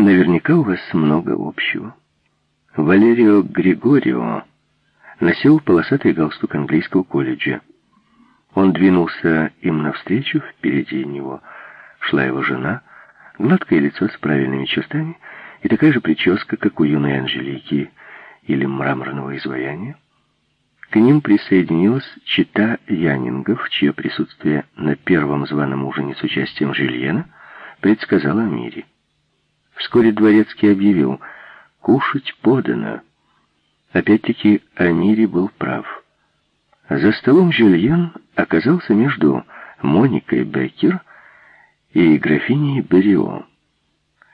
Наверняка у вас много общего. Валерио Григорио носил полосатый галстук английского колледжа. Он двинулся им навстречу, впереди него шла его жена, гладкое лицо с правильными чертами и такая же прическа, как у юной Анжелики или мраморного изваяния. К ним присоединилась чита Янингов, чье присутствие на первом званом ужине с участием Жильена предсказало о мире. Вскоре Дворецкий объявил «Кушать подано». Опять-таки Амири был прав. За столом Жюльен оказался между Моникой Беккер и графиней Берио,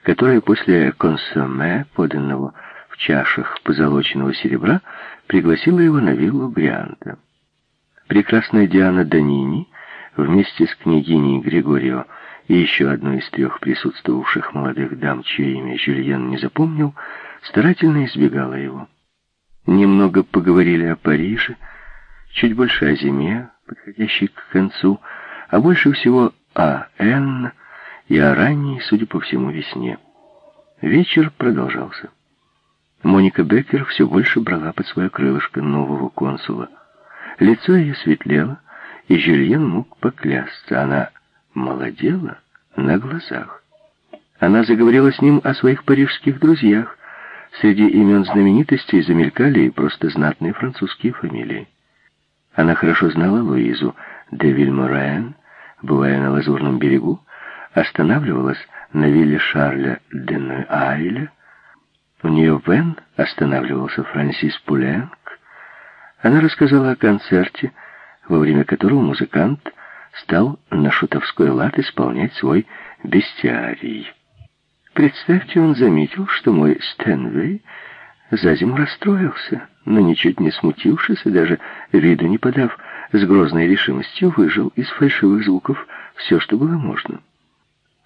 которая после консоме, поданного в чашах позолоченного серебра, пригласила его на виллу Брианта. Прекрасная Диана Данини вместе с княгиней Григорио и еще одной из трех присутствовавших молодых дам, чье имя Жюльен не запомнил, старательно избегала его. Немного поговорили о Париже, чуть больше о зиме, подходящей к концу, а больше всего о Энн и о ранней, судя по всему, весне. Вечер продолжался. Моника Беккер все больше брала под свое крылышко нового консула. Лицо ее светлело, и Жюльен мог поклясться. Она молодела на глазах. Она заговорила с ним о своих парижских друзьях. Среди имен знаменитостей замелькали и просто знатные французские фамилии. Она хорошо знала Луизу де Вильморен, бывая на Лазурном берегу, останавливалась на вилле Шарля де Нойайля. У нее в Вен останавливался Франсис Пуленк. Она рассказала о концерте, во время которого музыкант стал на шутовской лад исполнять свой бестиарий. Представьте, он заметил, что мой Стэнвей за зиму расстроился, но ничуть не смутившись и даже виду не подав, с грозной решимостью выжил из фальшивых звуков все, что было можно.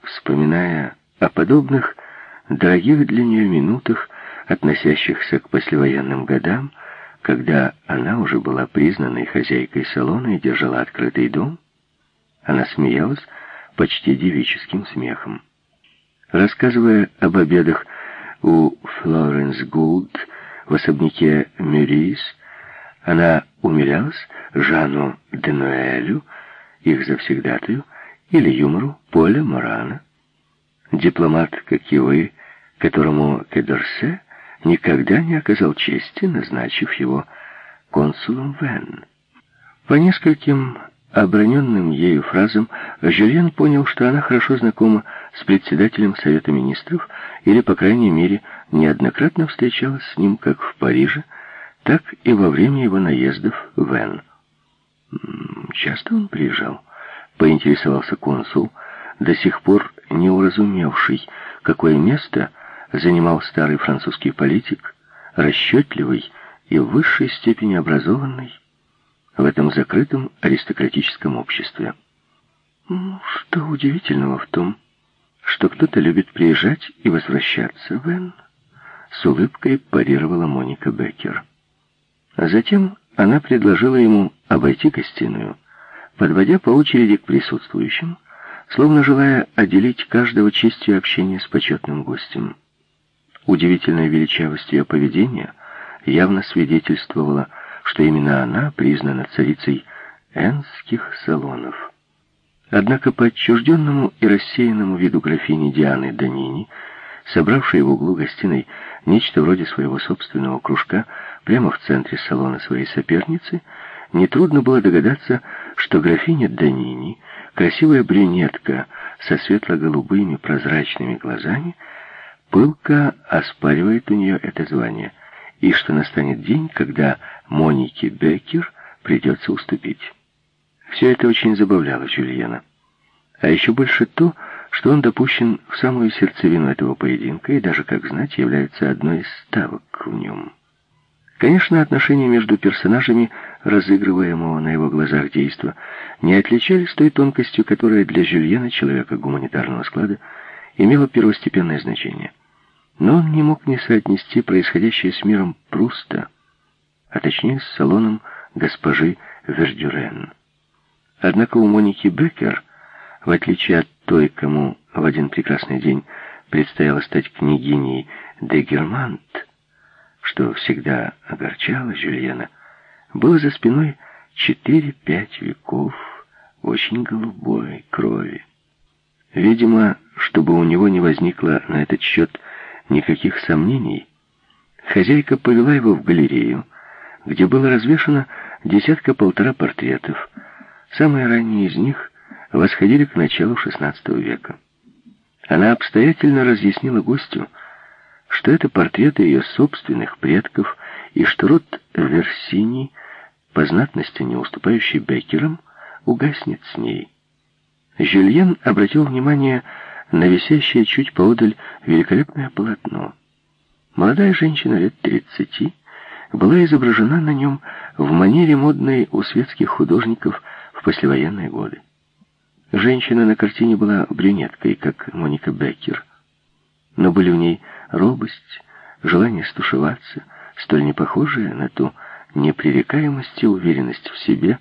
Вспоминая о подобных дорогих для нее минутах, относящихся к послевоенным годам, когда она уже была признанной хозяйкой салона и держала открытый дом, она смеялась почти девическим смехом. Рассказывая об обедах у Флоренс Гулд в особняке Мюрис, она умилялась Жану Денуэлю, их завсегдатаю, или юмору Поля Морана. Дипломат, как и вы, которому Кедорсе никогда не оказал чести, назначив его консулом Вен. По нескольким оброненным ею фразам Жюльен понял, что она хорошо знакома с председателем Совета Министров или, по крайней мере, неоднократно встречалась с ним как в Париже, так и во время его наездов в Вен. Часто он приезжал, поинтересовался консул, до сих пор не уразумевший, какое место занимал старый французский политик, расчетливый и в высшей степени образованный, в этом закрытом аристократическом обществе. Что удивительного в том, что кто-то любит приезжать и возвращаться, Вен? С улыбкой парировала Моника Беккер. А затем она предложила ему обойти гостиную, подводя по очереди к присутствующим, словно желая отделить каждого честью общения с почетным гостем. Удивительная величавость ее поведения явно свидетельствовала что именно она признана царицей энских салонов. Однако по отчужденному и рассеянному виду графини Дианы Данини, собравшей в углу гостиной нечто вроде своего собственного кружка прямо в центре салона своей соперницы, нетрудно было догадаться, что графиня Данини, красивая брюнетка со светло-голубыми прозрачными глазами, пылко оспаривает у нее это звание, и что настанет день, когда Монике Беккер придется уступить. Все это очень забавляло Жюльена. А еще больше то, что он допущен в самую сердцевину этого поединка и даже, как знать, является одной из ставок в нем. Конечно, отношения между персонажами, разыгрываемого на его глазах действа, не отличались той тонкостью, которая для Жюльена, человека гуманитарного склада, имела первостепенное значение. Но он не мог не соотнести происходящее с миром Пруста, а точнее с салоном госпожи Вердюрен. Однако у Моники Беккер, в отличие от той, кому в один прекрасный день предстояло стать княгиней де Германт, что всегда огорчало Жюльена, было за спиной четыре-пять веков очень голубой крови. Видимо, чтобы у него не возникло на этот счет никаких сомнений, хозяйка повела его в галерею, где было развешано десятка-полтора портретов. Самые ранние из них восходили к началу XVI века. Она обстоятельно разъяснила гостю, что это портреты ее собственных предков и что род Версини, по знатности не уступающий Беккерам, угаснет с ней. Жюльен обратил внимание на висящее чуть поодаль великолепное полотно. Молодая женщина лет тридцати была изображена на нем в манере модной у светских художников в послевоенные годы. Женщина на картине была брюнеткой, как Моника Беккер, но были в ней робость, желание стушеваться, столь непохожие на ту непререкаемость и уверенность в себе,